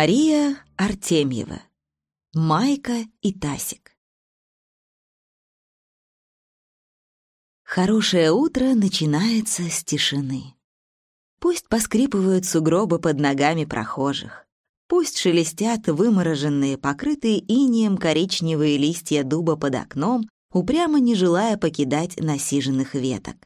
Мария Артемьева. Майка и Тасик. Хорошее утро начинается с тишины. Пусть поскрипывают сугробы под ногами прохожих. Пусть шелестят вымороженные, покрытые инеем коричневые листья дуба под окном, упрямо не желая покидать насиженных веток.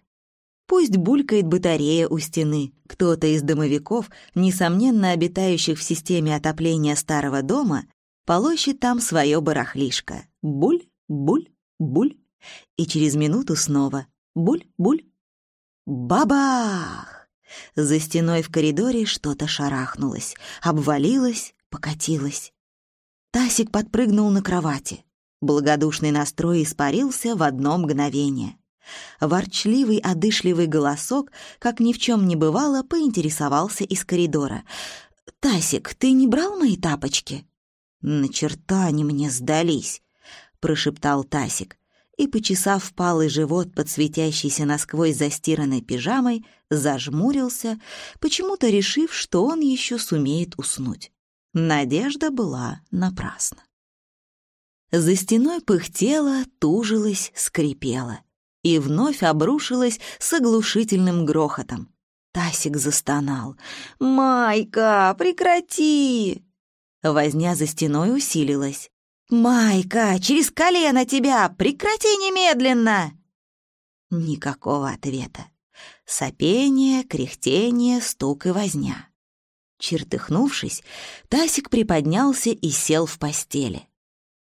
Пусть булькает батарея у стены. Кто-то из домовиков, несомненно обитающих в системе отопления старого дома, полощет там свое барахлишко. Буль, буль, буль. И через минуту снова буль, буль. Бабах! За стеной в коридоре что-то шарахнулось, обвалилось, покатилось. Тасик подпрыгнул на кровати. Благодушный настрой испарился в одно мгновение. Ворчливый, одышливый голосок, как ни в чем не бывало, поинтересовался из коридора. «Тасик, ты не брал мои тапочки?» «На черта они мне сдались», — прошептал Тасик и, почесав впалый живот под светящейся насквозь застиранной пижамой, зажмурился, почему-то решив, что он еще сумеет уснуть. Надежда была напрасна. За стеной пыхтела, тужилась, скрипела и вновь обрушилась с оглушительным грохотом. Тасик застонал. «Майка, прекрати!» Возня за стеной усилилась. «Майка, через колено тебя! Прекрати немедленно!» Никакого ответа. Сопение, кряхтение, стук и возня. Чертыхнувшись, Тасик приподнялся и сел в постели.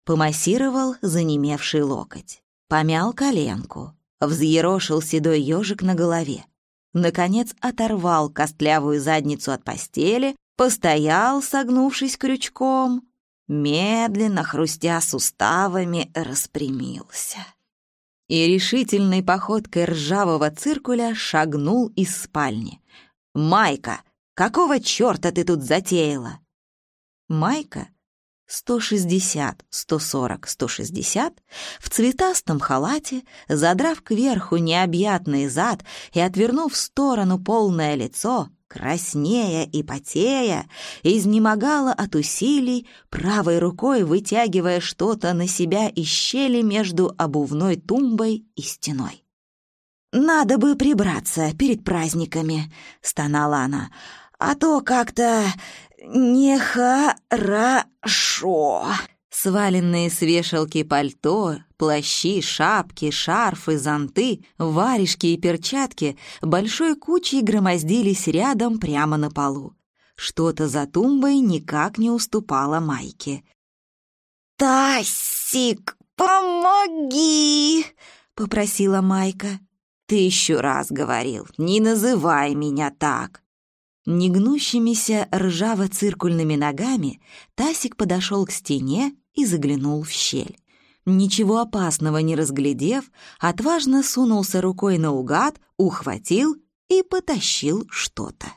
Помассировал занемевший локоть. Помял коленку взъерошил седой ежик на голове. Наконец оторвал костлявую задницу от постели, постоял, согнувшись крючком, медленно, хрустя суставами, распрямился. И решительной походкой ржавого циркуля шагнул из спальни. «Майка, какого черта ты тут затеяла?» Майка 160, 140, 160, в цветастом халате, задрав кверху необъятный зад и отвернув в сторону полное лицо, краснея и потея, изнемогала от усилий, правой рукой вытягивая что-то на себя из щели между обувной тумбой и стеной. «Надо бы прибраться перед праздниками», — стонала она, — «а то как-то «Нехорошо!» Сваленные с вешалки пальто, плащи, шапки, шарфы, зонты, варежки и перчатки большой кучей громоздились рядом прямо на полу. Что-то за тумбой никак не уступало майке. «Тасик, помоги!» — попросила Майка. «Ты еще раз говорил, не называй меня так!» Негнущимися ржаво-циркульными ногами Тасик подошел к стене и заглянул в щель. Ничего опасного не разглядев, отважно сунулся рукой наугад, ухватил и потащил что-то.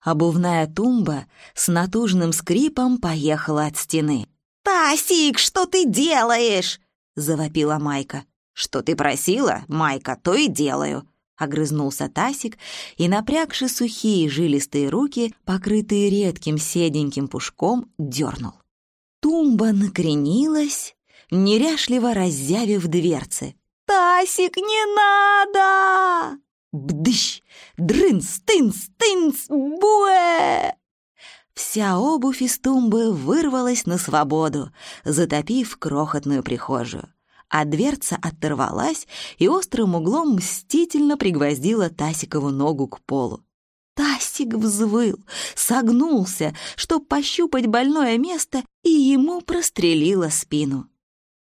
Обувная тумба с натужным скрипом поехала от стены. «Тасик, что ты делаешь?» — завопила Майка. «Что ты просила, Майка, то и делаю», — огрызнулся Тасик и, напрягши сухие жилистые руки, покрытые редким седеньким пушком, дернул. Тумба накренилась, неряшливо разъявив дверцы. «Тасик, не надо!» Бдыщ! Дрынс, тынс, тынс, буэ! Вся обувь из тумбы вырвалась на свободу, затопив крохотную прихожую а дверца оторвалась и острым углом мстительно пригвоздила Тасикову ногу к полу. Тасик взвыл, согнулся, чтоб пощупать больное место, и ему прострелило спину.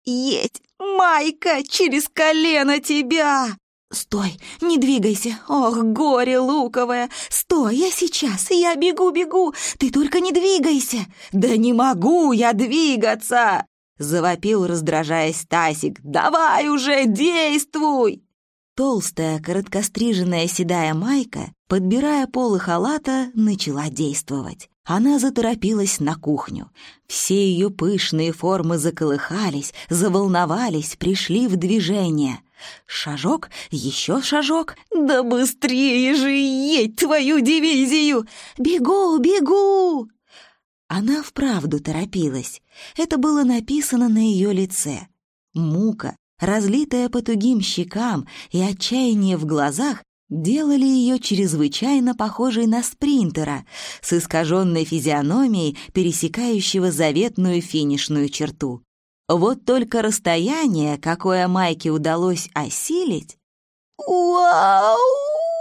«Едь, Майка, через колено тебя!» «Стой, не двигайся! Ох, горе луковое! Стой, я сейчас, я бегу-бегу! Ты только не двигайся!» «Да не могу я двигаться!» Завопил, раздражаясь Тасик. «Давай уже, действуй!» Толстая, короткостриженная седая майка, подбирая полы халата, начала действовать. Она заторопилась на кухню. Все ее пышные формы заколыхались, заволновались, пришли в движение. Шажок, еще шажок. «Да быстрее же едь твою дивизию! Бегу, бегу!» Она вправду торопилась. Это было написано на ее лице. Мука, разлитая по тугим щекам и отчаяние в глазах, делали ее чрезвычайно похожей на спринтера с искаженной физиономией, пересекающего заветную финишную черту. Вот только расстояние, какое Майке удалось осилить... «Вау!»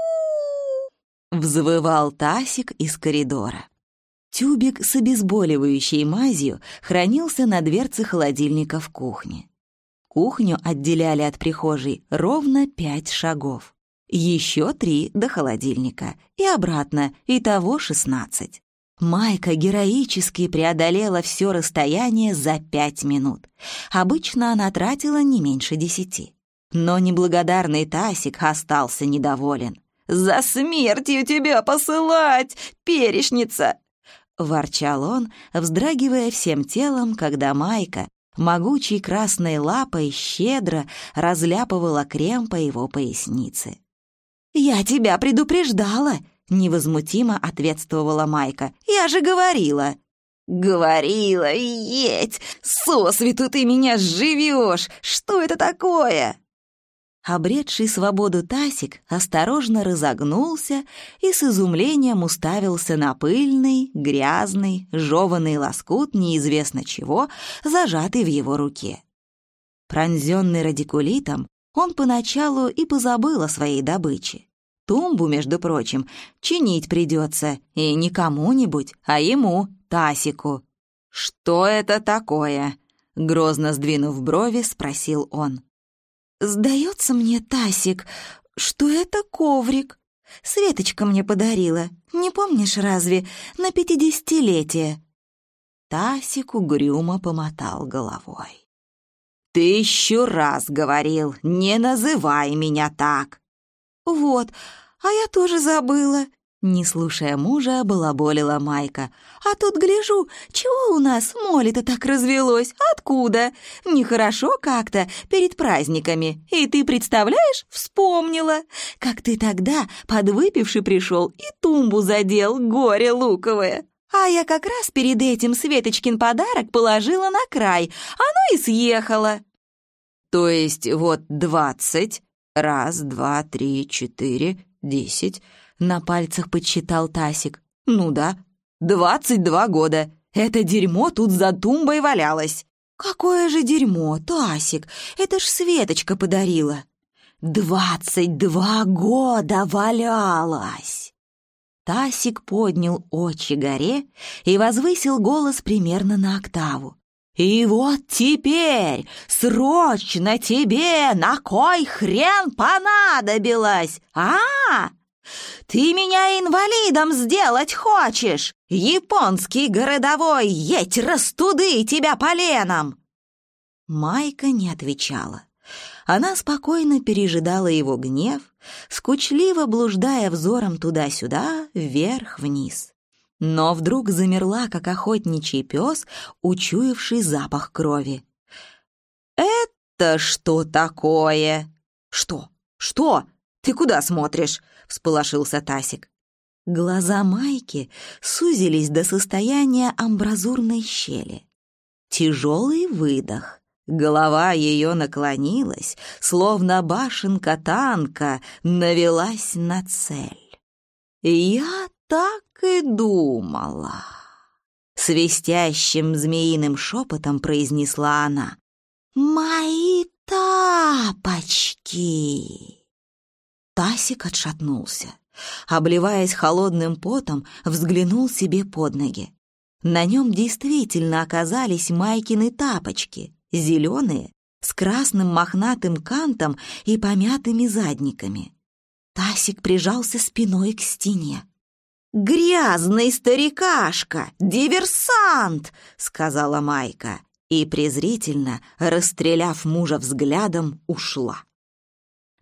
— взвывал Тасик из коридора. Тюбик с обезболивающей мазью хранился на дверце холодильника в кухне. Кухню отделяли от прихожей ровно пять шагов. Еще три до холодильника. И обратно, итого шестнадцать. Майка героически преодолела все расстояние за пять минут. Обычно она тратила не меньше десяти. Но неблагодарный Тасик остался недоволен. «За смертью тебя посылать, перешница!» — ворчал он, вздрагивая всем телом, когда Майка могучей красной лапой щедро разляпывала крем по его пояснице. «Я тебя предупреждала!» — невозмутимо ответствовала Майка. «Я же говорила!» «Говорила, еть! Сосвету ты меня живешь! Что это такое?» Обретший свободу Тасик осторожно разогнулся и с изумлением уставился на пыльный, грязный, жеванный лоскут неизвестно чего, зажатый в его руке. Пронзенный радикулитом, он поначалу и позабыл о своей добыче. Тумбу, между прочим, чинить придется, и не кому-нибудь, а ему, Тасику. «Что это такое?» — грозно сдвинув брови, спросил он. «Сдается мне, Тасик, что это коврик. Светочка мне подарила, не помнишь разве, на пятидесятилетие?» Тасик угрюмо помотал головой. «Тысячу раз говорил, не называй меня так!» «Вот, а я тоже забыла», не слушая мужа, балаболила Майка. «А тут гляжу, чего у нас моли-то так развелось? Откуда? Нехорошо как-то перед праздниками. И ты, представляешь, вспомнила, как ты тогда, подвыпивший, пришел и тумбу задел, горе луковое. А я как раз перед этим Светочкин подарок положила на край, оно и съехало». «То есть вот двадцать, раз, два, три, четыре, десять...» На пальцах подсчитал Тасик. «Ну да, двадцать два года. Это дерьмо тут за тумбой валялось». «Какое же дерьмо, Тасик! Это ж Светочка подарила!» «Двадцать два года валялась!» Тасик поднял очи горе и возвысил голос примерно на октаву. «И вот теперь срочно тебе на кой хрен понадобилось, а?» Ты меня инвалидом сделать хочешь? Японский городовой, едь растуды тебя поленом!» Майка не отвечала. Она спокойно пережидала его гнев, скучливо блуждая взором туда-сюда, вверх-вниз. Но вдруг замерла, как охотничий пес, учуявший запах крови. «Это что такое?» «Что? Что? Ты куда смотришь?» — всполошился Тасик. Глаза Майки сузились до состояния амбразурной щели. Тяжелый выдох. Голова ее наклонилась, словно башенка танка навелась на цель. «Я так и думала!» Свистящим змеиным шепотом произнесла она. «Мои тапочки!» Тасик отшатнулся. Обливаясь холодным потом, взглянул себе под ноги. На нем действительно оказались Майкины тапочки, зеленые, с красным мохнатым кантом и помятыми задниками. Тасик прижался спиной к стене. «Грязный старикашка! Диверсант!» — сказала Майка и, презрительно, расстреляв мужа взглядом, ушла.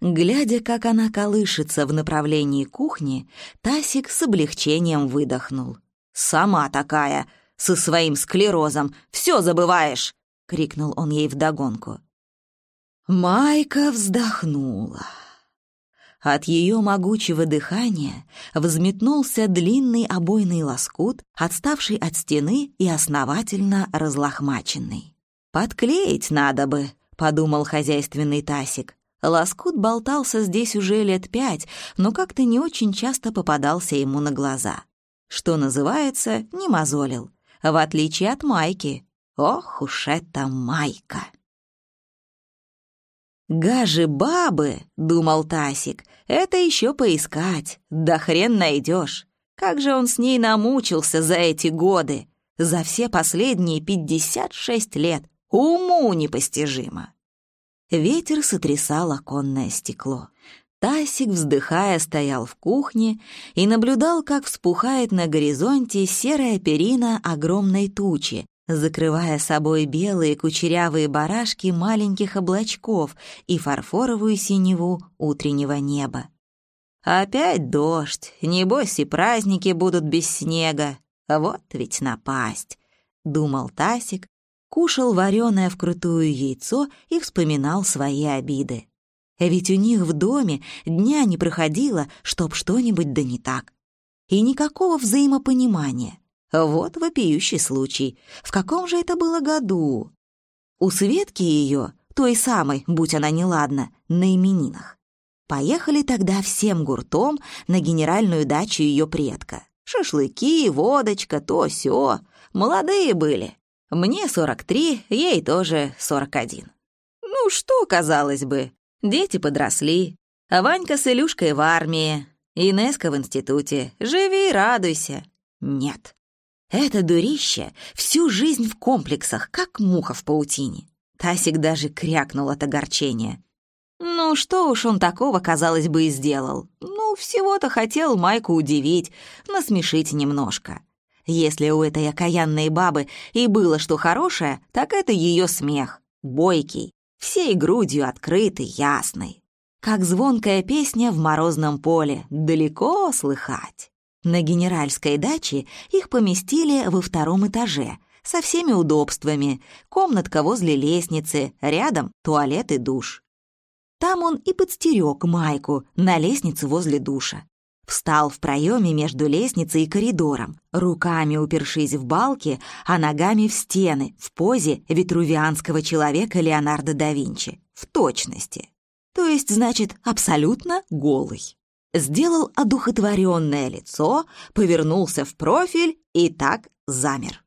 Глядя, как она колышется в направлении кухни, Тасик с облегчением выдохнул. «Сама такая, со своим склерозом, все забываешь!» — крикнул он ей вдогонку. Майка вздохнула. От ее могучего дыхания взметнулся длинный обойный лоскут, отставший от стены и основательно разлохмаченный. «Подклеить надо бы», — подумал хозяйственный Тасик. Лоскут болтался здесь уже лет пять, но как-то не очень часто попадался ему на глаза. Что называется, не мозолил, в отличие от майки. Ох уж эта майка! «Гажи бабы», — думал Тасик, — «это еще поискать, да хрен найдешь. Как же он с ней намучился за эти годы, за все последние пятьдесят шесть лет, уму непостижимо». Ветер сотрясал оконное стекло. Тасик, вздыхая, стоял в кухне и наблюдал, как вспухает на горизонте серая перина огромной тучи, закрывая собой белые кучерявые барашки маленьких облачков и фарфоровую синеву утреннего неба. «Опять дождь, небось и праздники будут без снега. Вот ведь напасть!» — думал Тасик, кушал вареное вкрутую яйцо и вспоминал свои обиды. Ведь у них в доме дня не проходило, чтоб что-нибудь да не так. И никакого взаимопонимания. Вот вопиющий случай. В каком же это было году? У Светки ее, той самой, будь она неладна, на именинах. Поехали тогда всем гуртом на генеральную дачу ее предка. Шашлыки, водочка, то сё. Молодые были. Мне 43, ей тоже 41. Ну что, казалось бы, дети подросли. А Ванька с Илюшкой в армии, Инеска в институте. Живи и радуйся. Нет. Это дурище всю жизнь в комплексах, как муха в паутине. Тасик даже крякнул от огорчения. Ну, что уж он такого, казалось бы, и сделал. Ну, всего-то хотел Майку удивить, насмешить немножко. Если у этой окаянной бабы и было что хорошее, так это ее смех. Бойкий, всей грудью открытый, ясный. Как звонкая песня в морозном поле, далеко слыхать. На генеральской даче их поместили во втором этаже, со всеми удобствами, комнатка возле лестницы, рядом туалет и душ. Там он и подстерег Майку на лестнице возле душа. Встал в проеме между лестницей и коридором, руками упершись в балки, а ногами в стены, в позе витрувианского человека Леонардо да Винчи. В точности. То есть, значит, абсолютно голый сделал одухотворенное лицо, повернулся в профиль и так замер.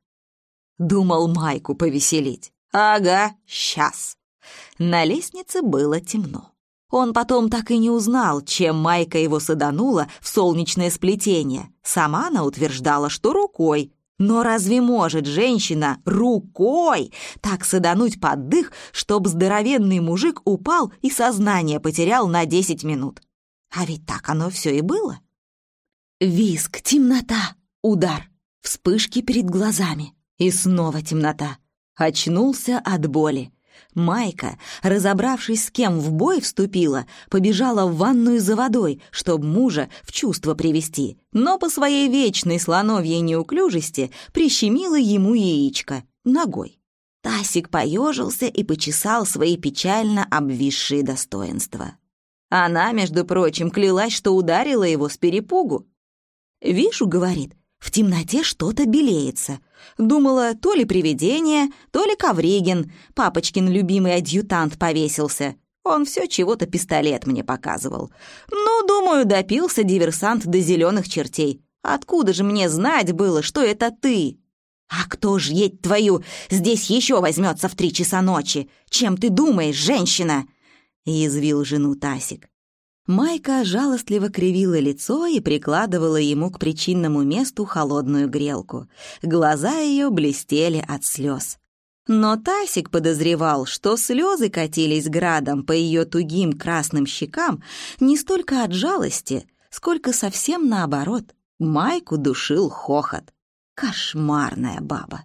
Думал Майку повеселить. Ага, сейчас. На лестнице было темно. Он потом так и не узнал, чем Майка его саданула в солнечное сплетение. Сама она утверждала, что рукой. Но разве может женщина рукой так садануть под дых, чтоб здоровенный мужик упал и сознание потерял на десять минут? А ведь так оно все и было. Виск, темнота, удар, вспышки перед глазами. И снова темнота. Очнулся от боли. Майка, разобравшись, с кем в бой вступила, побежала в ванную за водой, чтобы мужа в чувство привести, но по своей вечной слоновьей неуклюжести прищемила ему яичко ногой. Тасик поежился и почесал свои печально обвисшие достоинства. Она, между прочим, клялась, что ударила его с перепугу. «Вижу», — говорит, — «в темноте что-то белеется». Думала, то ли привидение, то ли Ковригин, папочкин любимый адъютант, повесился. Он все чего-то пистолет мне показывал. Ну, думаю, допился диверсант до зеленых чертей. Откуда же мне знать было, что это ты? А кто ж, едь твою, здесь еще возьмется в три часа ночи? Чем ты думаешь, женщина? — язвил жену Тасик. Майка жалостливо кривила лицо и прикладывала ему к причинному месту холодную грелку. Глаза ее блестели от слез. Но Тасик подозревал, что слезы катились градом по ее тугим красным щекам не столько от жалости, сколько совсем наоборот. Майку душил хохот. Кошмарная баба.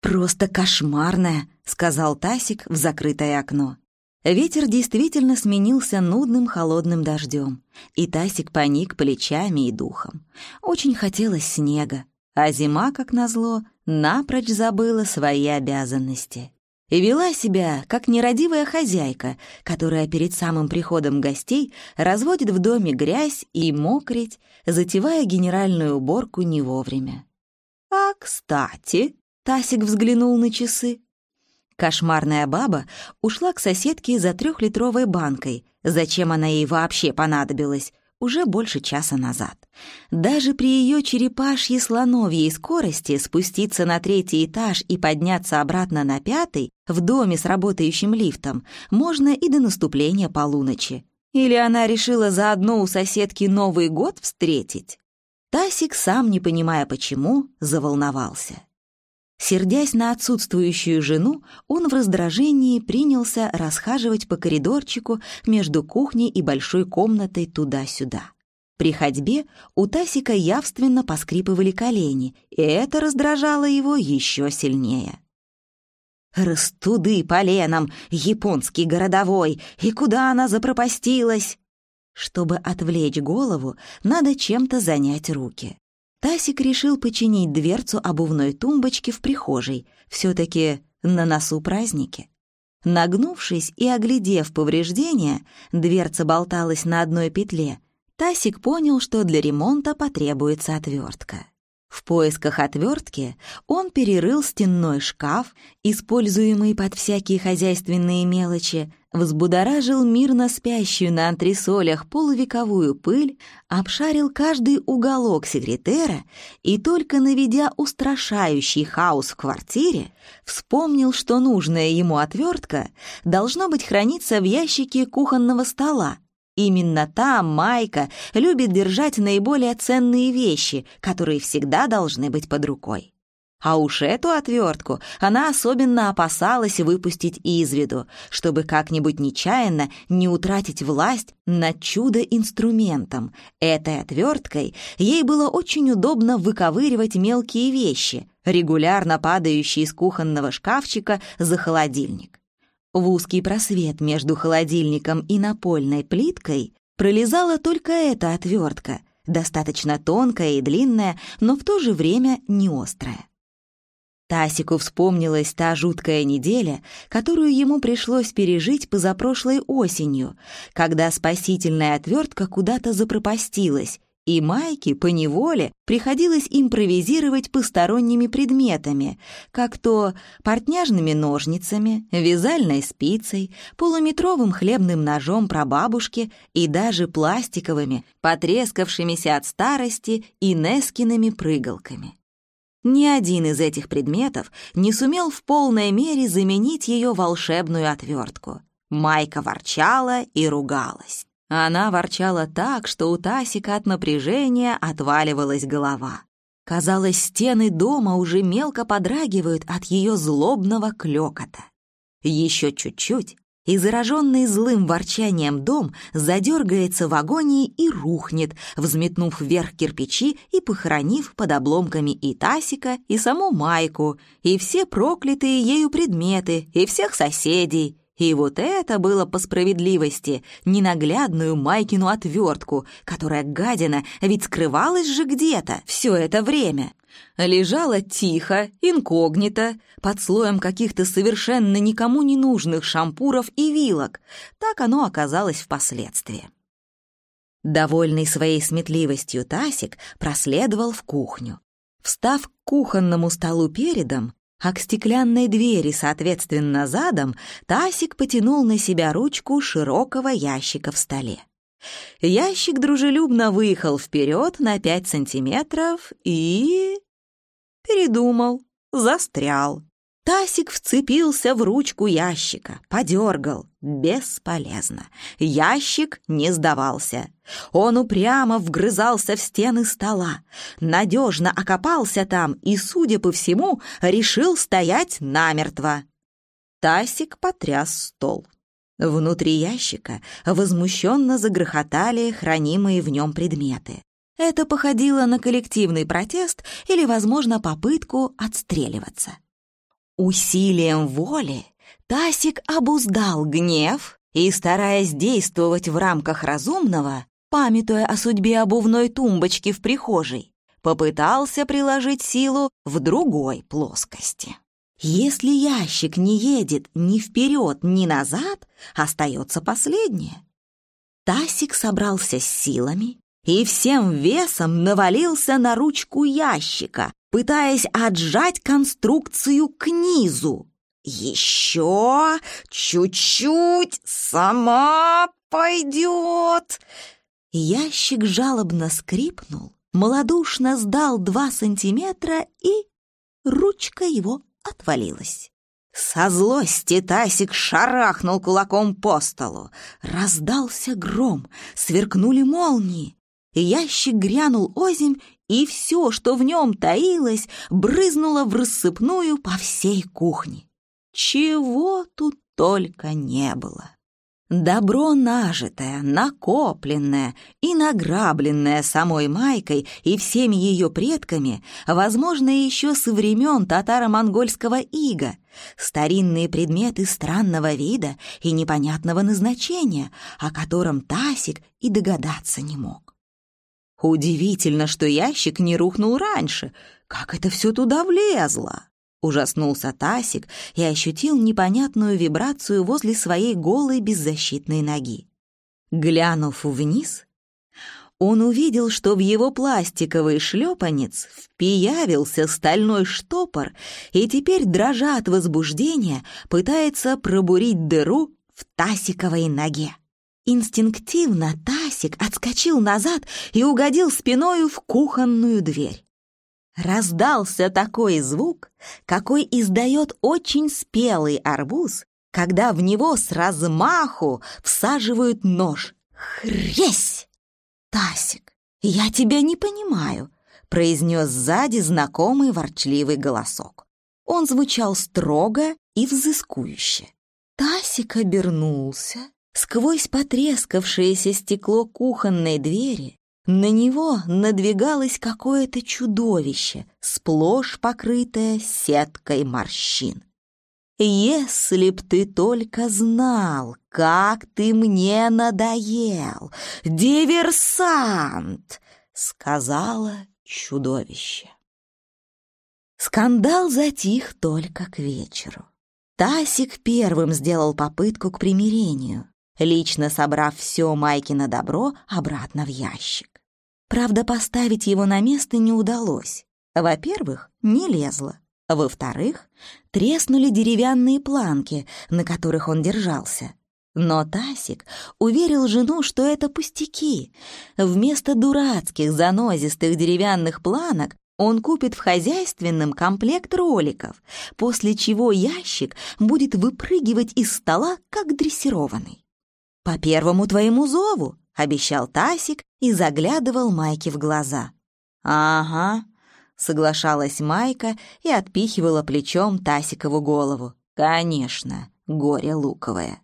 «Просто кошмарная», — сказал Тасик в закрытое окно. Ветер действительно сменился нудным холодным дождем, и Тасик поник плечами и духом. Очень хотелось снега, а зима, как назло, напрочь забыла свои обязанности. и вела себя как нерадивая хозяйка, которая перед самым приходом гостей разводит в доме грязь и мокрить, затевая генеральную уборку не вовремя. «А, кстати», — Тасик взглянул на часы, Кошмарная баба ушла к соседке за трехлитровой банкой. Зачем она ей вообще понадобилась? Уже больше часа назад. Даже при ее черепашьей слоновьей скорости спуститься на третий этаж и подняться обратно на пятый в доме с работающим лифтом можно и до наступления полуночи. Или она решила заодно у соседки Новый год встретить? Тасик, сам не понимая почему, заволновался. Сердясь на отсутствующую жену, он в раздражении принялся расхаживать по коридорчику между кухней и большой комнатой туда-сюда. При ходьбе у Тасика явственно поскрипывали колени, и это раздражало его еще сильнее. «Растуды поленом, японский городовой, и куда она запропастилась?» Чтобы отвлечь голову, надо чем-то занять руки. Тасик решил починить дверцу обувной тумбочки в прихожей, все-таки на носу праздники. Нагнувшись и оглядев повреждения, дверца болталась на одной петле, Тасик понял, что для ремонта потребуется отвертка. В поисках отвертки он перерыл стенной шкаф, используемый под всякие хозяйственные мелочи, взбудоражил мирно спящую на антресолях полувековую пыль, обшарил каждый уголок секретера и только наведя устрашающий хаос в квартире, вспомнил, что нужная ему отвертка должно быть храниться в ящике кухонного стола, Именно там Майка любит держать наиболее ценные вещи, которые всегда должны быть под рукой. А уж эту отвертку она особенно опасалась выпустить из виду, чтобы как-нибудь нечаянно не утратить власть над чудо-инструментом. Этой отверткой ей было очень удобно выковыривать мелкие вещи, регулярно падающие из кухонного шкафчика за холодильник. В узкий просвет между холодильником и напольной плиткой пролезала только эта отвертка, достаточно тонкая и длинная, но в то же время не острая. Тасику вспомнилась та жуткая неделя, которую ему пришлось пережить позапрошлой осенью, когда спасительная отвертка куда-то запропастилась, и Майке поневоле приходилось импровизировать посторонними предметами, как то портняжными ножницами, вязальной спицей, полуметровым хлебным ножом прабабушки и даже пластиковыми, потрескавшимися от старости и Нескиными прыгалками. Ни один из этих предметов не сумел в полной мере заменить ее волшебную отвертку. Майка ворчала и ругалась. Она ворчала так, что у Тасика от напряжения отваливалась голова. Казалось, стены дома уже мелко подрагивают от ее злобного клёкота. Еще чуть-чуть, и зараженный злым ворчанием дом задергается в агонии и рухнет, взметнув вверх кирпичи и похоронив под обломками и Тасика, и саму Майку, и все проклятые ею предметы, и всех соседей, и вот это было по справедливости, ненаглядную Майкину отвертку, которая, гадина, ведь скрывалась же где-то все это время. Лежала тихо, инкогнито, под слоем каких-то совершенно никому не нужных шампуров и вилок. Так оно оказалось впоследствии. Довольный своей сметливостью Тасик проследовал в кухню. Встав к кухонному столу передом, а к стеклянной двери, соответственно, задом, Тасик потянул на себя ручку широкого ящика в столе. Ящик дружелюбно выехал вперед на пять сантиметров и... передумал, застрял. Тасик вцепился в ручку ящика, подергал. Бесполезно. Ящик не сдавался. Он упрямо вгрызался в стены стола, надежно окопался там и, судя по всему, решил стоять намертво. Тасик потряс стол. Внутри ящика возмущенно загрохотали хранимые в нем предметы. Это походило на коллективный протест или, возможно, попытку отстреливаться. Усилием воли Тасик обуздал гнев и, стараясь действовать в рамках разумного, памятуя о судьбе обувной тумбочки в прихожей, попытался приложить силу в другой плоскости. Если ящик не едет ни вперед, ни назад, остается последнее. Тасик собрался с силами и всем весом навалился на ручку ящика, пытаясь отжать конструкцию к низу. «Еще чуть-чуть, сама пойдет!» Ящик жалобно скрипнул, малодушно сдал два сантиметра, и ручка его отвалилась. Со злости Тасик шарахнул кулаком по столу. Раздался гром, сверкнули молнии. Ящик грянул озимь, и все, что в нем таилось, брызнуло в рассыпную по всей кухне. Чего тут только не было. Добро нажитое, накопленное и награбленное самой Майкой и всеми ее предками, возможно, еще со времен татаро-монгольского ига, старинные предметы странного вида и непонятного назначения, о котором Тасик и догадаться не мог. Удивительно, что ящик не рухнул раньше. Как это все туда влезло? Ужаснулся Тасик и ощутил непонятную вибрацию возле своей голой беззащитной ноги. Глянув вниз, он увидел, что в его пластиковый шлепанец впиявился стальной штопор и теперь, дрожа от возбуждения, пытается пробурить дыру в Тасиковой ноге. Инстинктивно Тасик отскочил назад и угодил спиною в кухонную дверь. Раздался такой звук, какой издает очень спелый арбуз, когда в него с размаху всаживают нож. Хресь! Тасик, я тебя не понимаю, произнес сзади знакомый ворчливый голосок. Он звучал строго и взыскующе. Тасик обернулся. Сквозь потрескавшееся стекло кухонной двери на него надвигалось какое-то чудовище, сплошь покрытое сеткой морщин. «Если б ты только знал, как ты мне надоел, диверсант!» — сказала чудовище. Скандал затих только к вечеру. Тасик первым сделал попытку к примирению, лично собрав все Майкино добро обратно в ящик. Правда, поставить его на место не удалось. Во-первых, не лезло. Во-вторых, треснули деревянные планки, на которых он держался. Но Тасик уверил жену, что это пустяки. Вместо дурацких занозистых деревянных планок он купит в хозяйственном комплект роликов, после чего ящик будет выпрыгивать из стола, как дрессированный. «По первому твоему зову», — обещал Тасик и заглядывал Майке в глаза. «Ага», — соглашалась Майка и отпихивала плечом Тасикову голову. «Конечно, горе луковое».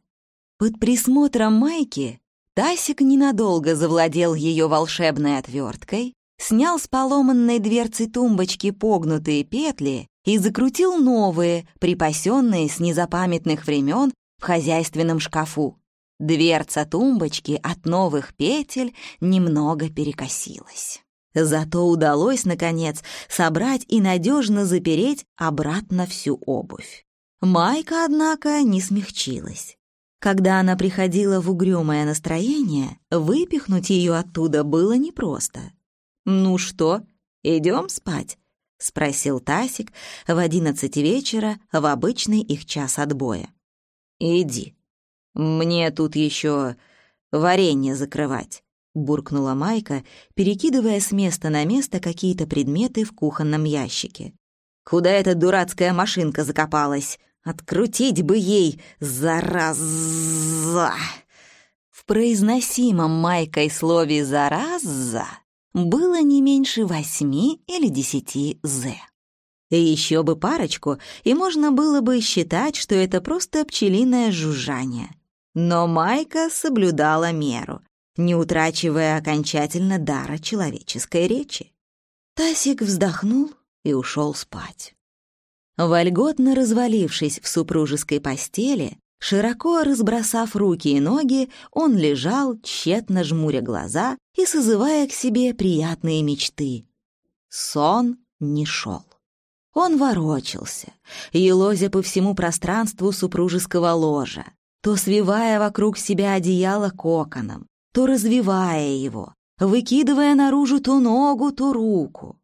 Под присмотром Майки Тасик ненадолго завладел ее волшебной отверткой, снял с поломанной дверцы тумбочки погнутые петли и закрутил новые, припасенные с незапамятных времен в хозяйственном шкафу. Дверца тумбочки от новых петель немного перекосилась. Зато удалось, наконец, собрать и надежно запереть обратно всю обувь. Майка, однако, не смягчилась. Когда она приходила в угрюмое настроение, выпихнуть ее оттуда было непросто. «Ну что, идем спать?» — спросил Тасик в одиннадцать вечера в обычный их час отбоя. «Иди», «Мне тут еще варенье закрывать», — буркнула Майка, перекидывая с места на место какие-то предметы в кухонном ящике. «Куда эта дурацкая машинка закопалась? Открутить бы ей, зараза!» В произносимом Майкой слове «зараза» было не меньше восьми или десяти «з». Еще бы парочку, и можно было бы считать, что это просто пчелиное жужжание. Но Майка соблюдала меру, не утрачивая окончательно дара человеческой речи. Тасик вздохнул и ушел спать. Вольготно развалившись в супружеской постели, широко разбросав руки и ноги, он лежал, тщетно жмуря глаза и созывая к себе приятные мечты. Сон не шел. Он ворочался, елозя по всему пространству супружеского ложа, то свивая вокруг себя одеяло коконом, то развивая его, выкидывая наружу то ногу, то руку.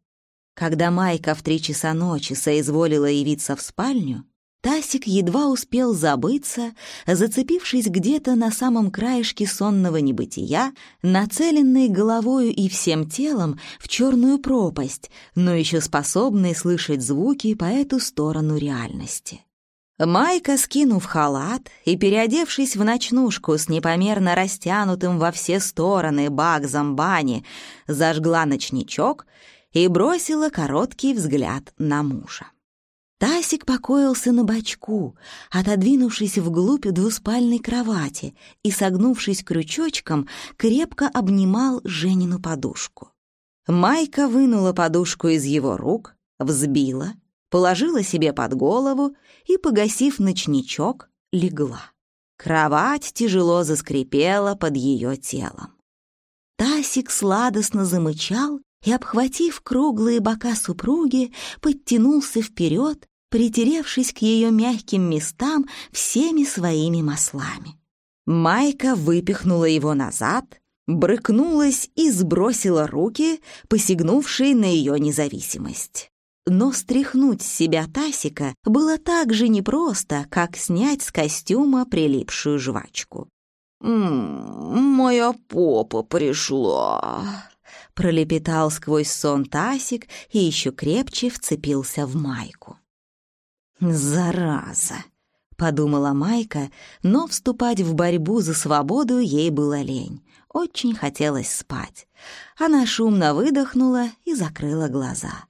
Когда Майка в три часа ночи соизволила явиться в спальню, Тасик едва успел забыться, зацепившись где-то на самом краешке сонного небытия, нацеленный головою и всем телом в черную пропасть, но еще способный слышать звуки по эту сторону реальности. Майка, скинув халат и переодевшись в ночнушку с непомерно растянутым во все стороны бак-замбани, зажгла ночничок и бросила короткий взгляд на мужа. Тасик покоился на бочку, отодвинувшись вглубь двуспальной кровати и, согнувшись крючочком, крепко обнимал Женину подушку. Майка вынула подушку из его рук, взбила, положила себе под голову и, погасив ночничок, легла. Кровать тяжело заскрипела под ее телом. Тасик сладостно замычал и, обхватив круглые бока супруги, подтянулся вперед, притеревшись к ее мягким местам всеми своими маслами. Майка выпихнула его назад, брыкнулась и сбросила руки, посягнувшие на ее независимость. Но стряхнуть с себя Тасика было так же непросто, как снять с костюма прилипшую жвачку. «М -м, «Моя попа пришла», пролепетал сквозь сон Тасик и еще крепче вцепился в майку. «Зараза!» — подумала Майка, но вступать в борьбу за свободу ей было лень. Очень хотелось спать. Она шумно выдохнула и закрыла глаза.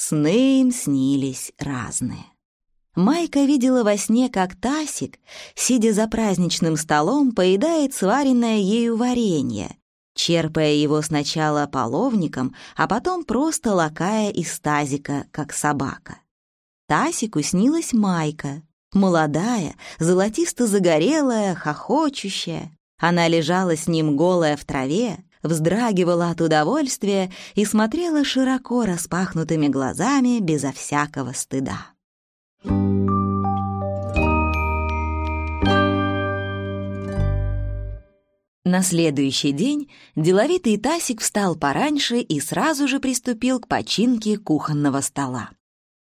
Сны им снились разные. Майка видела во сне, как Тасик, сидя за праздничным столом, поедает сваренное ею варенье, черпая его сначала половником, а потом просто лакая из тазика, как собака. Тасику снилась Майка, молодая, золотисто-загорелая, хохочущая. Она лежала с ним голая в траве, вздрагивала от удовольствия и смотрела широко распахнутыми глазами безо всякого стыда. На следующий день деловитый Тасик встал пораньше и сразу же приступил к починке кухонного стола.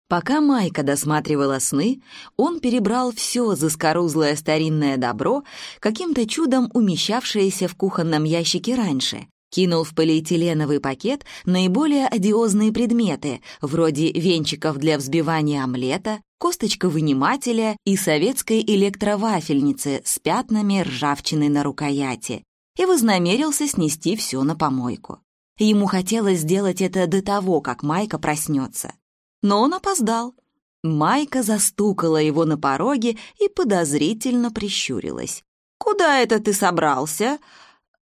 Пока Майка досматривала сны, он перебрал все заскорузлое старинное добро, каким-то чудом умещавшееся в кухонном ящике раньше, кинул в полиэтиленовый пакет наиболее одиозные предметы, вроде венчиков для взбивания омлета, косточка-вынимателя и советской электровафельницы с пятнами ржавчины на рукояти, и вознамерился снести все на помойку. Ему хотелось сделать это до того, как Майка проснется. Но он опоздал. Майка застукала его на пороге и подозрительно прищурилась. «Куда это ты собрался?»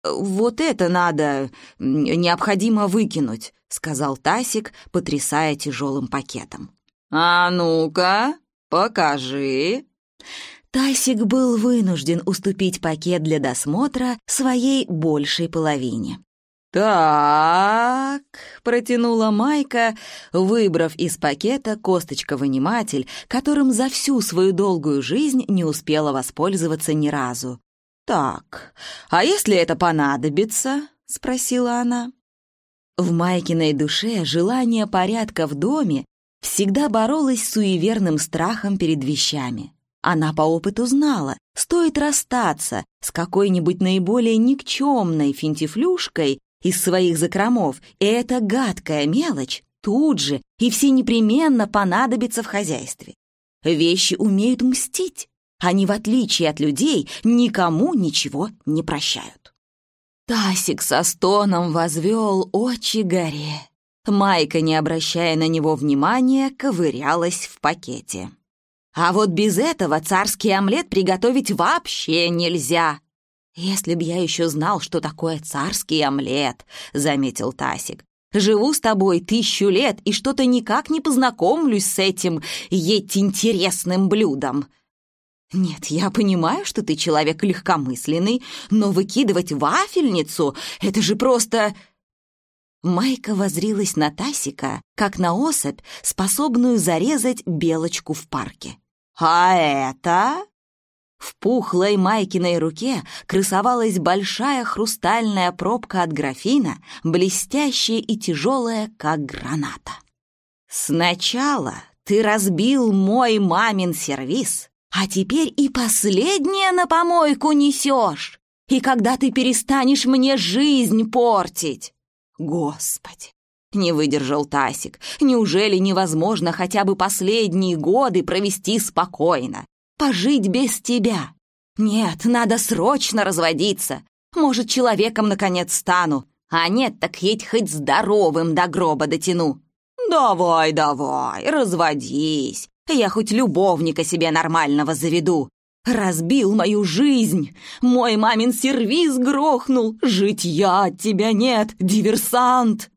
«Вот это надо, необходимо выкинуть», — сказал Тасик, потрясая тяжелым пакетом. «А ну-ка, покажи». Тасик был вынужден уступить пакет для досмотра своей большей половине. «Так», — протянула Майка, выбрав из пакета косточка-выниматель, которым за всю свою долгую жизнь не успела воспользоваться ни разу. «Так, а если это понадобится?» — спросила она. В Майкиной душе желание порядка в доме всегда боролось с суеверным страхом перед вещами. Она по опыту знала, стоит расстаться с какой-нибудь наиболее никчемной финтифлюшкой из своих закромов, и эта гадкая мелочь тут же и все непременно понадобится в хозяйстве. Вещи умеют мстить. Они, в отличие от людей, никому ничего не прощают. Тасик со стоном возвел очи горе. Майка, не обращая на него внимания, ковырялась в пакете. А вот без этого царский омлет приготовить вообще нельзя. Если б я еще знал, что такое царский омлет, заметил Тасик. Живу с тобой тысячу лет и что-то никак не познакомлюсь с этим еть интересным блюдом. Нет, я понимаю, что ты человек легкомысленный, но выкидывать вафельницу — это же просто... Майка возрилась на Тасика, как на особь, способную зарезать белочку в парке. «А это?» В пухлой Майкиной руке красовалась большая хрустальная пробка от графина, блестящая и тяжелая, как граната. «Сначала ты разбил мой мамин сервиз, а теперь и последнее на помойку несешь. И когда ты перестанешь мне жизнь портить?» «Господи!» — не выдержал Тасик. «Неужели невозможно хотя бы последние годы провести спокойно? Пожить без тебя? Нет, надо срочно разводиться. Может, человеком, наконец, стану. А нет, так едь хоть здоровым до гроба дотяну». «Давай, давай, разводись. Я хоть любовника себе нормального заведу. Разбил мою жизнь. Мой мамин сервиз грохнул. Жить я от тебя нет, диверсант.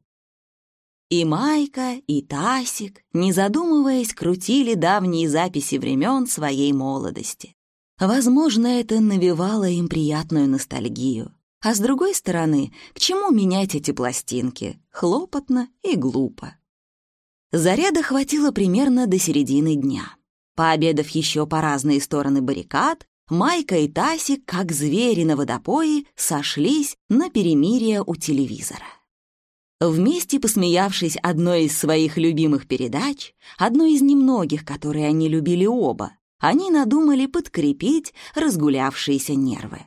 И Майка, и Тасик, не задумываясь, крутили давние записи времен своей молодости. Возможно, это навевало им приятную ностальгию. А с другой стороны, к чему менять эти пластинки? Хлопотно и глупо. Заряда хватило примерно до середины дня. Пообедав еще по разные стороны баррикад, Майка и Тасик, как звери на водопое, сошлись на перемирие у телевизора. Вместе посмеявшись одной из своих любимых передач, одной из немногих, которые они любили оба, они надумали подкрепить разгулявшиеся нервы.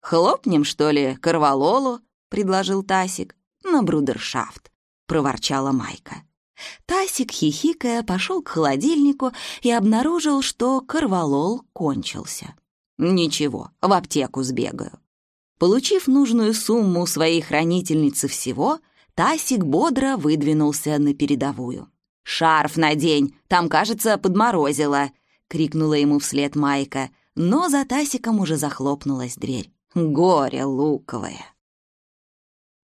«Хлопнем, что ли, корвалолу?» — предложил Тасик. «На брудершафт», — проворчала Майка. Тасик, хихикая, пошел к холодильнику и обнаружил, что корвалол кончился. «Ничего, в аптеку сбегаю». Получив нужную сумму своей хранительницы всего, Тасик бодро выдвинулся на передовую. «Шарф надень, там, кажется, подморозило!» — крикнула ему вслед Майка, но за Тасиком уже захлопнулась дверь. «Горе луковое!»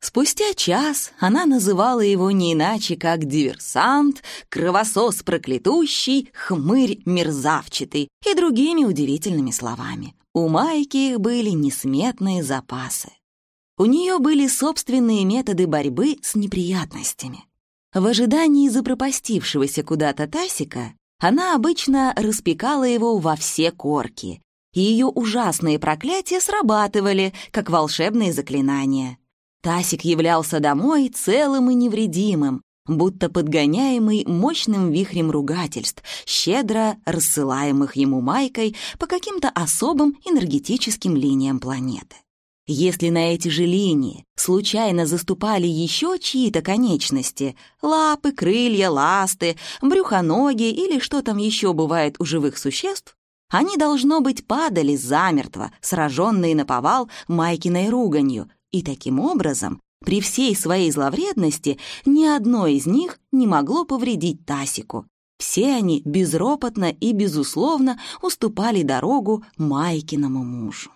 Спустя час она называла его не иначе, как диверсант, кровосос проклятущий, хмырь мерзавчатый и другими удивительными словами. У Майки их были несметные запасы. У нее были собственные методы борьбы с неприятностями. В ожидании запропастившегося куда-то Тасика она обычно распекала его во все корки, и ее ужасные проклятия срабатывали, как волшебные заклинания. Тасик являлся домой целым и невредимым, будто подгоняемый мощным вихрем ругательств, щедро рассылаемых ему майкой по каким-то особым энергетическим линиям планеты. Если на эти же линии случайно заступали еще чьи-то конечности — лапы, крылья, ласты, брюхоноги или что там еще бывает у живых существ, они, должно быть, падали замертво, сраженные на повал Майкиной руганью, и таким образом, при всей своей зловредности, ни одно из них не могло повредить Тасику. Все они безропотно и безусловно уступали дорогу Майкиному мужу.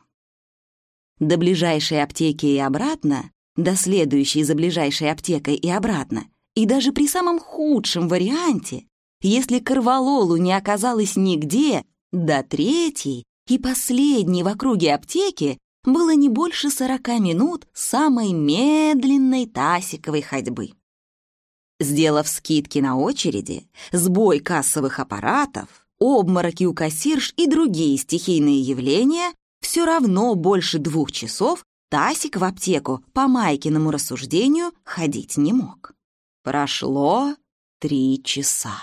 До ближайшей аптеки и обратно, до следующей за ближайшей аптекой и обратно, и даже при самом худшем варианте, если Карвалолу не оказалось нигде, до третьей и последней в округе аптеки было не больше сорока минут самой медленной тасиковой ходьбы. Сделав скидки на очереди, сбой кассовых аппаратов, обмороки у кассирш и другие стихийные явления, все равно больше двух часов Тасик в аптеку по Майкиному рассуждению ходить не мог. Прошло три часа.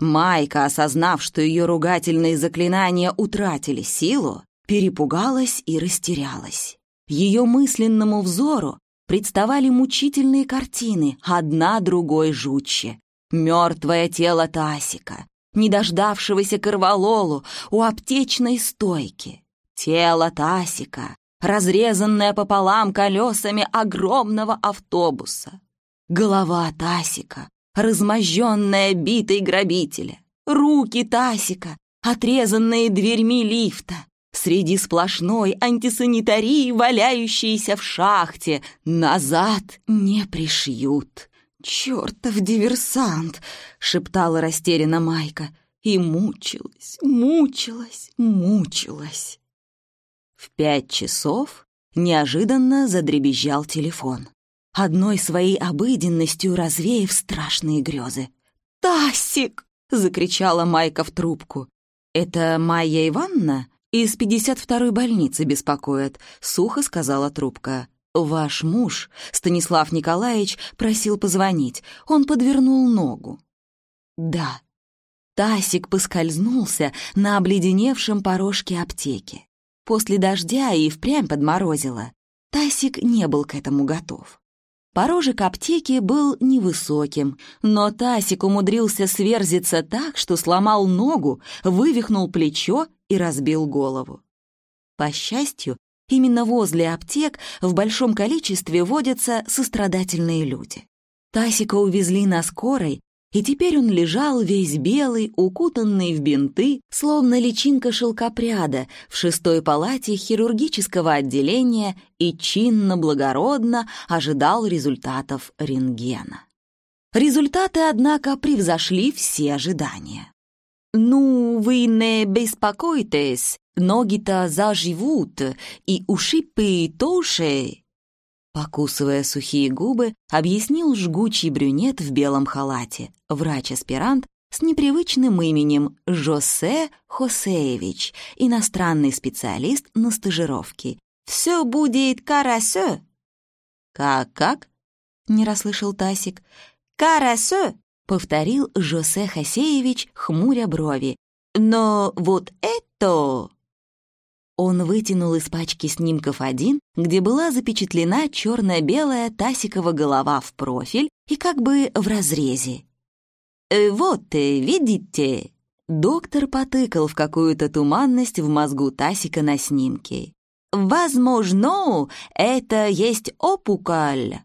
Майка, осознав, что ее ругательные заклинания утратили силу, перепугалась и растерялась. Ее мысленному взору представали мучительные картины, одна другой жутче. Мертвое тело Тасика, не дождавшегося Карвалолу у аптечной стойки. Тело Тасика, разрезанное пополам колесами огромного автобуса. Голова Тасика, размозженная битой грабителя. Руки Тасика, отрезанные дверьми лифта. Среди сплошной антисанитарии, валяющиеся в шахте, назад не пришьют. «Чёртов диверсант!» — шептала растерянно Майка. И мучилась, мучилась, мучилась. В пять часов неожиданно задребезжал телефон. одной своей обыденностью развеяв страшные грезы. «Тасик!» — закричала Майка в трубку. «Это Майя Ивановна?» «Из 52-й больницы беспокоит», — сухо сказала трубка. «Ваш муж, Станислав Николаевич, просил позвонить. Он подвернул ногу». «Да». Тасик поскользнулся на обледеневшем порожке аптеки. После дождя и впрямь подморозило. Тасик не был к этому готов. Порожек аптеки был невысоким, но Тасик умудрился сверзиться так, что сломал ногу, вывихнул плечо и разбил голову. По счастью, именно возле аптек в большом количестве водятся сострадательные люди. Тасика увезли на скорой, и теперь он лежал весь белый, укутанный в бинты, словно личинка шелкопряда, в шестой палате хирургического отделения и чинно-благородно ожидал результатов рентгена. Результаты, однако, превзошли все ожидания. «Ну, вы не беспокойтесь, ноги-то заживут, и ушибы тоже», Покусывая сухие губы, объяснил жгучий брюнет в белом халате, врач-аспирант с непривычным именем Жосе Хосеевич, иностранный специалист на стажировке. «Все будет карасё». «Как-как?» — не расслышал Тасик. «Карасё», — повторил Жосе Хосеевич, хмуря брови. «Но вот это...» Он вытянул из пачки снимков один, где была запечатлена черно-белая Тасикова голова в профиль и как бы в разрезе. «Э, «Вот, э, видите?» Доктор потыкал в какую-то туманность в мозгу Тасика на снимке. «Возможно, это есть опукаль».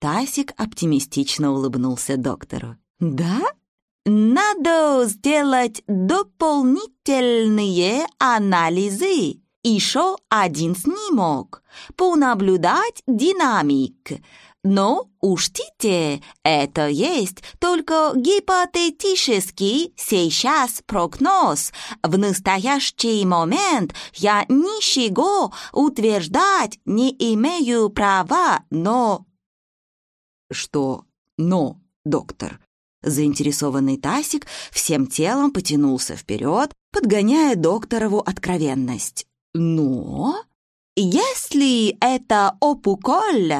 Тасик оптимистично улыбнулся доктору. «Да?» Надо сделать дополнительные анализы. Еще один снимок. Понаблюдать динамик. Но учтите, это есть только гипотетический сейчас прогноз. В настоящий момент я ничего утверждать не имею права, но... Что «но», доктор? Заинтересованный Тасик всем телом потянулся вперед, подгоняя докторову откровенность. «Но...» «Если это опуколь,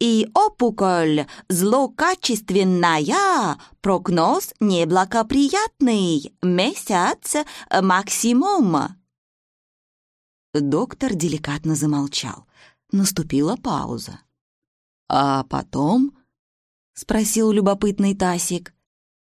и опуколь злокачественная, прогноз неблагоприятный, месяц максимум». Доктор деликатно замолчал. Наступила пауза. А потом — спросил любопытный Тасик.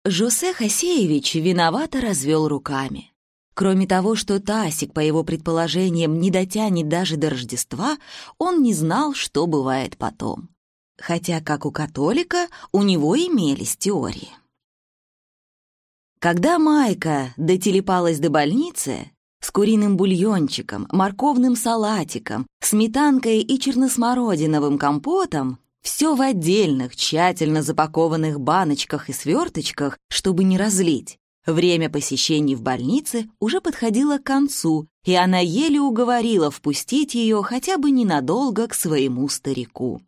Жосе Хасеевич виновато развел руками. Кроме того, что Тасик, по его предположениям, не дотянет даже до Рождества, он не знал, что бывает потом. Хотя, как у католика, у него имелись теории. Когда Майка дотелепалась до больницы, с куриным бульончиком, морковным салатиком, сметанкой и черносмородиновым компотом, все в отдельных, тщательно запакованных баночках и сверточках, чтобы не разлить. Время посещений в больнице уже подходило к концу, и она еле уговорила впустить ее хотя бы ненадолго к своему старику.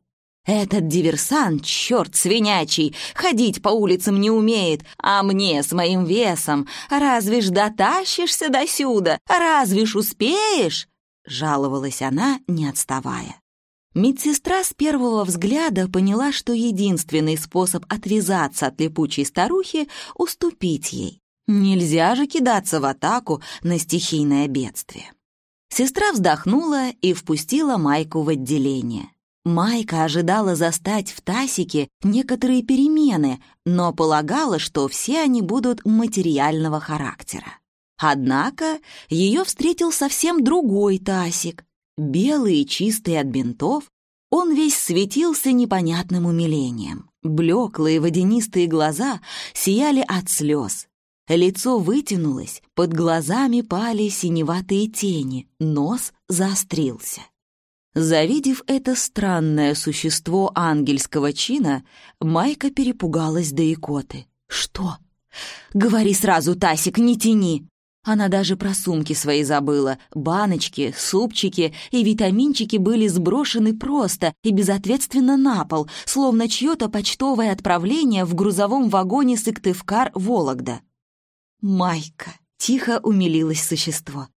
«Этот диверсант, черт свинячий, ходить по улицам не умеет, а мне с моим весом, разве ж дотащишься досюда, разве ж успеешь?» — жаловалась она, не отставая. Медсестра с первого взгляда поняла, что единственный способ отвязаться от липучей старухи — уступить ей. Нельзя же кидаться в атаку на стихийное бедствие. Сестра вздохнула и впустила Майку в отделение. Майка ожидала застать в Тасике некоторые перемены, но полагала, что все они будут материального характера. Однако ее встретил совсем другой Тасик, Белый и чистый от бинтов, он весь светился непонятным умилением. Блеклые водянистые глаза сияли от слез. Лицо вытянулось, под глазами пали синеватые тени, нос заострился. Завидев это странное существо ангельского чина, Майка перепугалась до икоты. «Что?» «Говори сразу, Тасик, не тяни!» Она даже про сумки свои забыла. Баночки, супчики и витаминчики были сброшены просто и безответственно на пол, словно чье-то почтовое отправление в грузовом вагоне Сыктывкар-Вологда. «Майка!» — тихо умилилось существо.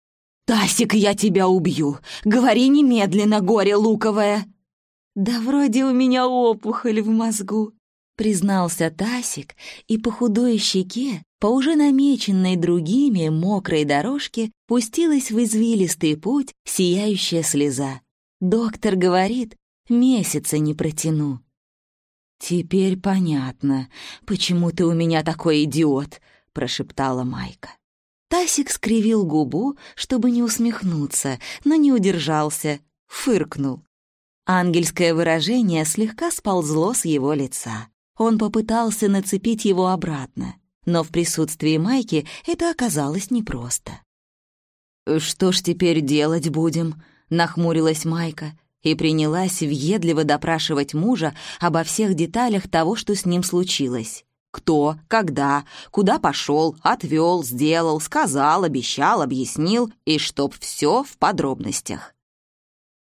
«Тасик, я тебя убью! Говори немедленно, горе луковое!» «Да вроде у меня опухоль в мозгу», — признался Тасик, и по худой щеке, по уже намеченной другими мокрой дорожке, пустилась в извилистый путь сияющая слеза. Доктор говорит, месяца не протяну. «Теперь понятно, почему ты у меня такой идиот», — прошептала Майка. Тасик скривил губу, чтобы не усмехнуться, но не удержался, фыркнул. Ангельское выражение слегка сползло с его лица. Он попытался нацепить его обратно, но в присутствии Майки это оказалось непросто. «Что ж теперь делать будем?» — нахмурилась Майка и принялась въедливо допрашивать мужа обо всех деталях того, что с ним случилось. Кто, когда, куда пошел, отвел, сделал, сказал, обещал, объяснил, и чтоб все в подробностях.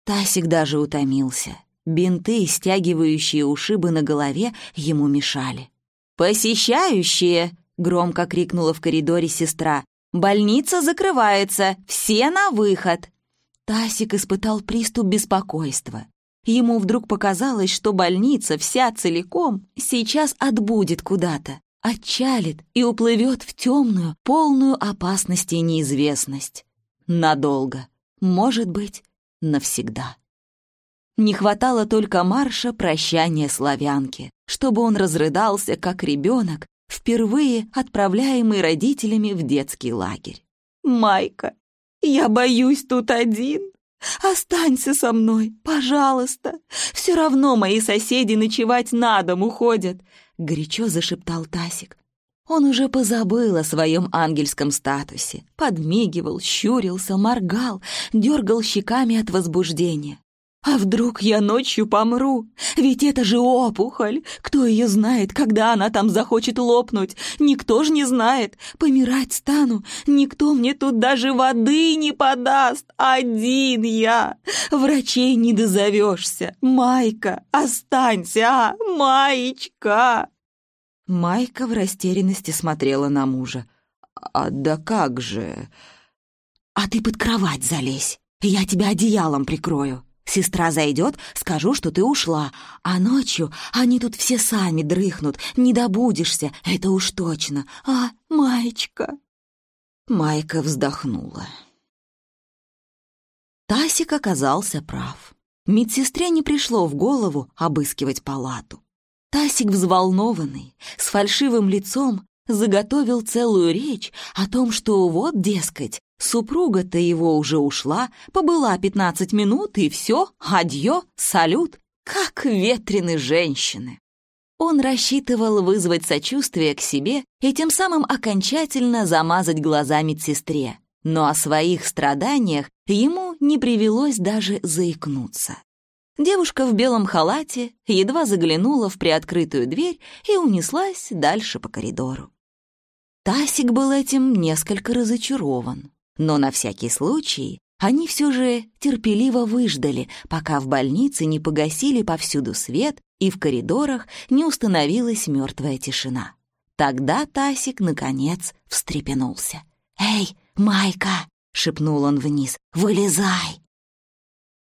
Тасик даже утомился. Бинты, стягивающие ушибы на голове, ему мешали. «Посещающие!» — громко крикнула в коридоре сестра. «Больница закрывается! Все на выход!» Тасик испытал приступ беспокойства. Ему вдруг показалось, что больница вся целиком сейчас отбудет куда-то, отчалит и уплывет в темную, полную опасности и неизвестность. Надолго. Может быть, навсегда. Не хватало только марша прощания славянки, чтобы он разрыдался, как ребенок, впервые отправляемый родителями в детский лагерь. «Майка, я боюсь тут один», «Останься со мной, пожалуйста! Все равно мои соседи ночевать на дом уходят!» — горячо зашептал Тасик. Он уже позабыл о своем ангельском статусе, подмигивал, щурился, моргал, дергал щеками от возбуждения. А вдруг я ночью помру? Ведь это же опухоль. Кто ее знает, когда она там захочет лопнуть? Никто ж не знает. Помирать стану. Никто мне тут даже воды не подаст. Один я. Врачей не дозовешься. Майка, останься, а? Маечка. Майка в растерянности смотрела на мужа. «А да как же...» «А ты под кровать залезь, я тебя одеялом прикрою», Сестра зайдет, скажу, что ты ушла, а ночью они тут все сами дрыхнут, не добудешься, это уж точно. А, Маечка?» Майка вздохнула. Тасик оказался прав. Медсестре не пришло в голову обыскивать палату. Тасик взволнованный, с фальшивым лицом, заготовил целую речь о том, что вот, дескать, Супруга-то его уже ушла, побыла пятнадцать минут, и все, адьё, салют. Как ветрены женщины! Он рассчитывал вызвать сочувствие к себе и тем самым окончательно замазать глаза медсестре. Но о своих страданиях ему не привелось даже заикнуться. Девушка в белом халате едва заглянула в приоткрытую дверь и унеслась дальше по коридору. Тасик был этим несколько разочарован. Но на всякий случай они все же терпеливо выждали, пока в больнице не погасили повсюду свет и в коридорах не установилась мертвая тишина. Тогда Тасик, наконец, встрепенулся. «Эй, Майка!» — шепнул он вниз. «Вылезай!»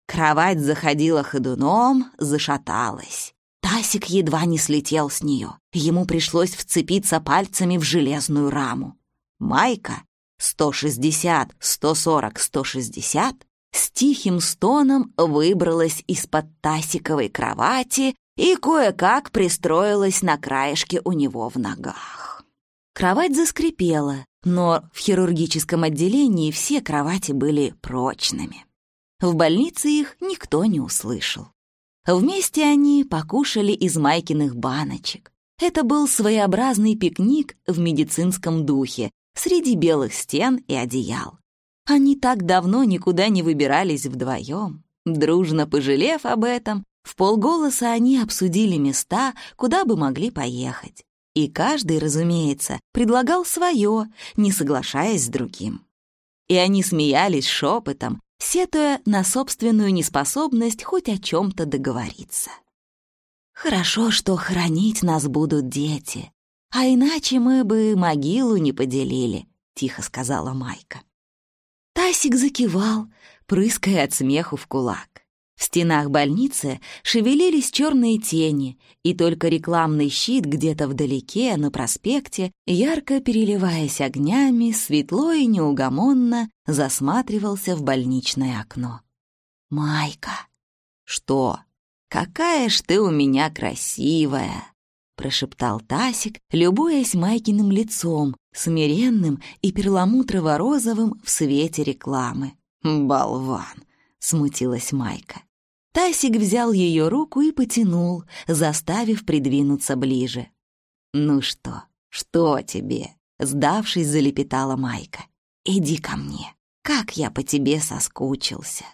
Кровать заходила ходуном, зашаталась. Тасик едва не слетел с нее. Ему пришлось вцепиться пальцами в железную раму. Майка, 160, 140, 160 с тихим стоном выбралась из-под тасиковой кровати и кое-как пристроилась на краешке у него в ногах. Кровать заскрипела, но в хирургическом отделении все кровати были прочными. В больнице их никто не услышал. Вместе они покушали из Майкиных баночек. Это был своеобразный пикник в медицинском духе, среди белых стен и одеял. Они так давно никуда не выбирались вдвоем. Дружно пожалев об этом, в полголоса они обсудили места, куда бы могли поехать. И каждый, разумеется, предлагал свое, не соглашаясь с другим. И они смеялись шепотом, сетуя на собственную неспособность хоть о чем-то договориться. «Хорошо, что хранить нас будут дети, а иначе мы бы могилу не поделили», — тихо сказала Майка. Тасик закивал, прыская от смеху в кулак. В стенах больницы шевелились черные тени, и только рекламный щит где-то вдалеке, на проспекте, ярко переливаясь огнями, светло и неугомонно засматривался в больничное окно. «Майка!» «Что? Какая ж ты у меня красивая!» — прошептал Тасик, любуясь Майкиным лицом, смиренным и перламутрово-розовым в свете рекламы. «Болван!» — смутилась Майка. Тасик взял ее руку и потянул, заставив придвинуться ближе. «Ну что, что тебе?» — сдавшись, залепетала Майка. «Иди ко мне. Как я по тебе соскучился!»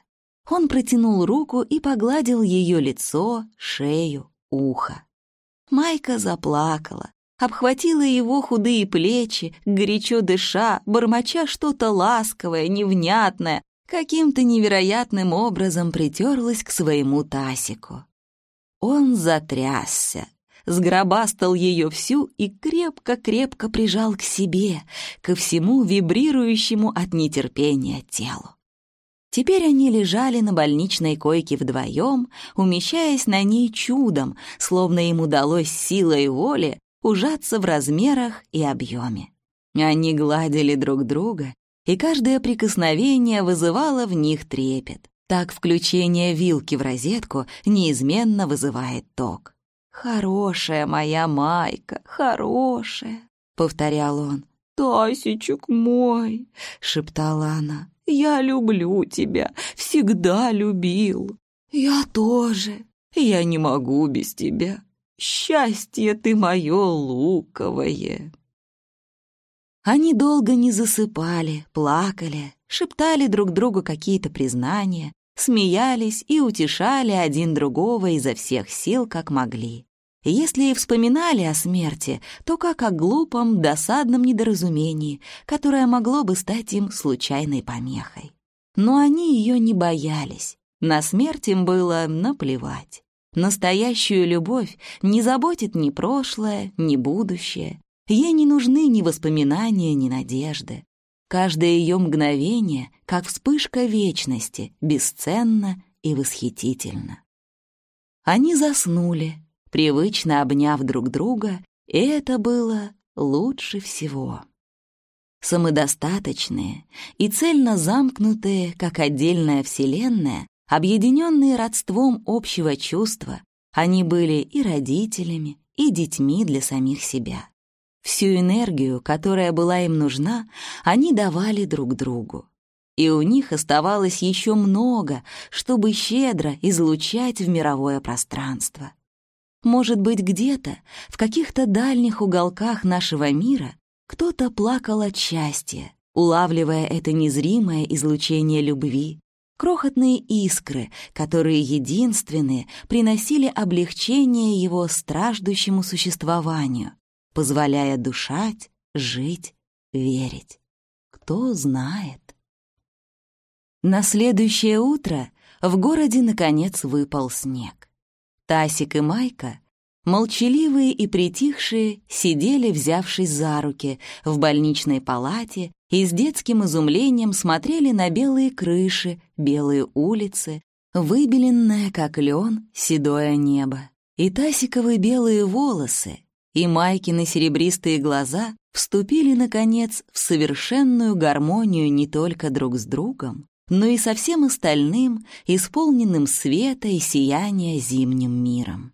Он протянул руку и погладил ее лицо, шею, ухо. Майка заплакала, обхватила его худые плечи, горячо дыша, бормоча что-то ласковое, невнятное, каким-то невероятным образом притерлась к своему Тасику. Он затрясся, сгробастал ее всю и крепко-крепко прижал к себе, ко всему вибрирующему от нетерпения телу. Теперь они лежали на больничной койке вдвоем, умещаясь на ней чудом, словно им удалось силой воли ужаться в размерах и объеме. Они гладили друг друга, и каждое прикосновение вызывало в них трепет. Так включение вилки в розетку неизменно вызывает ток. «Хорошая моя Майка, хорошая», — повторял он. «Тасичек мой», — шептала она, — «я люблю тебя, всегда любил». «Я тоже. Я не могу без тебя. Счастье ты мое луковое». Они долго не засыпали, плакали, шептали друг другу какие-то признания, смеялись и утешали один другого изо всех сил, как могли. Если и вспоминали о смерти, то как о глупом, досадном недоразумении, которое могло бы стать им случайной помехой. Но они ее не боялись. На смерть им было наплевать. Настоящую любовь не заботит ни прошлое, ни будущее. Ей не нужны ни воспоминания, ни надежды. Каждое ее мгновение, как вспышка вечности, бесценно и восхитительно. Они заснули, привычно обняв друг друга, и это было лучше всего. Самодостаточные и цельно замкнутые, как отдельная вселенная, объединенные родством общего чувства, они были и родителями, и детьми для самих себя. Всю энергию, которая была им нужна, они давали друг другу. И у них оставалось еще много, чтобы щедро излучать в мировое пространство. Может быть, где-то, в каких-то дальних уголках нашего мира, кто-то плакал от счастья, улавливая это незримое излучение любви, крохотные искры, которые единственные приносили облегчение его страждущему существованию, позволяя душать, жить, верить. Кто знает. На следующее утро в городе, наконец, выпал снег. Тасик и Майка, молчаливые и притихшие, сидели, взявшись за руки, в больничной палате и с детским изумлением смотрели на белые крыши, белые улицы, выбеленное, как лен, седое небо. И Тасиковые белые волосы, и Майкины серебристые глаза вступили, наконец, в совершенную гармонию не только друг с другом, но и со всем остальным, исполненным света и сияния зимним миром.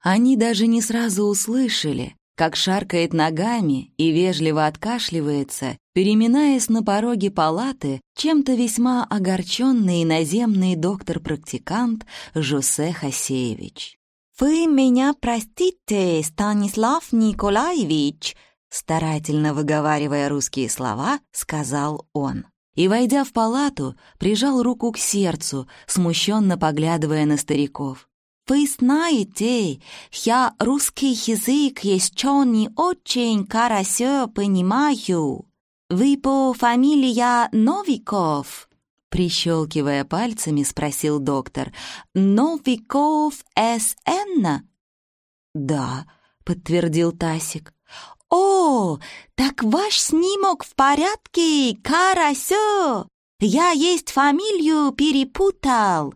Они даже не сразу услышали, как шаркает ногами и вежливо откашливается, переминаясь на пороге палаты, чем-то весьма огорченный иноземный доктор-практикант Жосе Хасеевич. «Вы меня простите, Станислав Николаевич», старательно выговаривая русские слова, сказал он и, войдя в палату, прижал руку к сердцу, смущенно поглядывая на стариков. «Вы знаете, я русский язык еще не очень хорошо понимаю. Вы по фамилия Новиков?» Прищелкивая пальцами, спросил доктор. «Новиков С.Н.?» «Да», — подтвердил Тасик. «О, так ваш снимок в порядке, хорошо! Я есть фамилию перепутал!»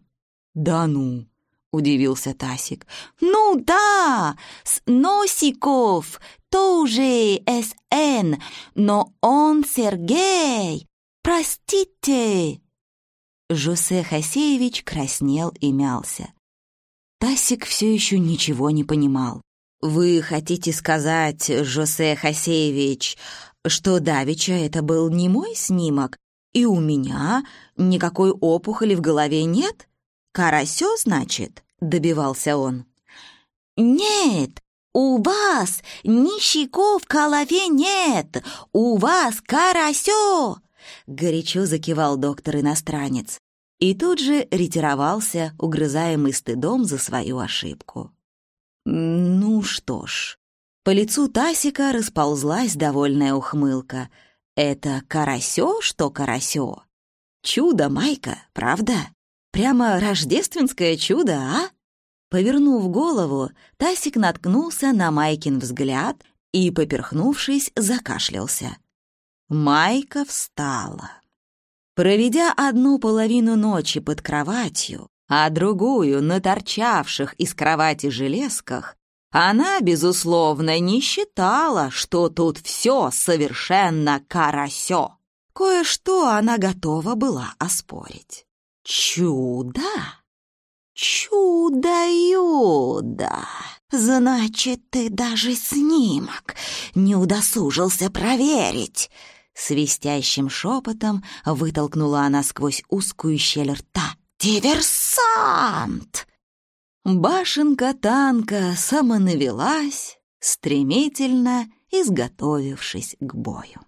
«Да ну!» — удивился Тасик. «Ну да, с Носиков, тоже СН, но он Сергей. Простите!» Жосе Хасеевич краснел и мялся. Тасик все еще ничего не понимал. «Вы хотите сказать, Жосе Хасеевич, что Давича это был не мой снимок, и у меня никакой опухоли в голове нет?» «Карасё, значит?» — добивался он. «Нет, у вас нищиков в голове нет! У вас карасё!» Горячо закивал доктор-иностранец и тут же ретировался, угрызаемый стыдом за свою ошибку. Ну что ж, по лицу Тасика расползлась довольная ухмылка. «Это карасё, что карасё?» «Чудо, Майка, правда?» Прямо рождественское чудо, а? Повернув голову, Тасик наткнулся на Майкин взгляд и, поперхнувшись, закашлялся. Майка встала. Проведя одну половину ночи под кроватью, а другую на торчавших из кровати железках, она, безусловно, не считала, что тут все совершенно карасё. Кое-что она готова была оспорить. Чудо? Чудо-юдо! Значит, ты даже снимок не удосужился проверить. Свистящим шепотом вытолкнула она сквозь узкую щель рта. «Диверсант!» Башенка танка самонавелась, стремительно изготовившись к бою.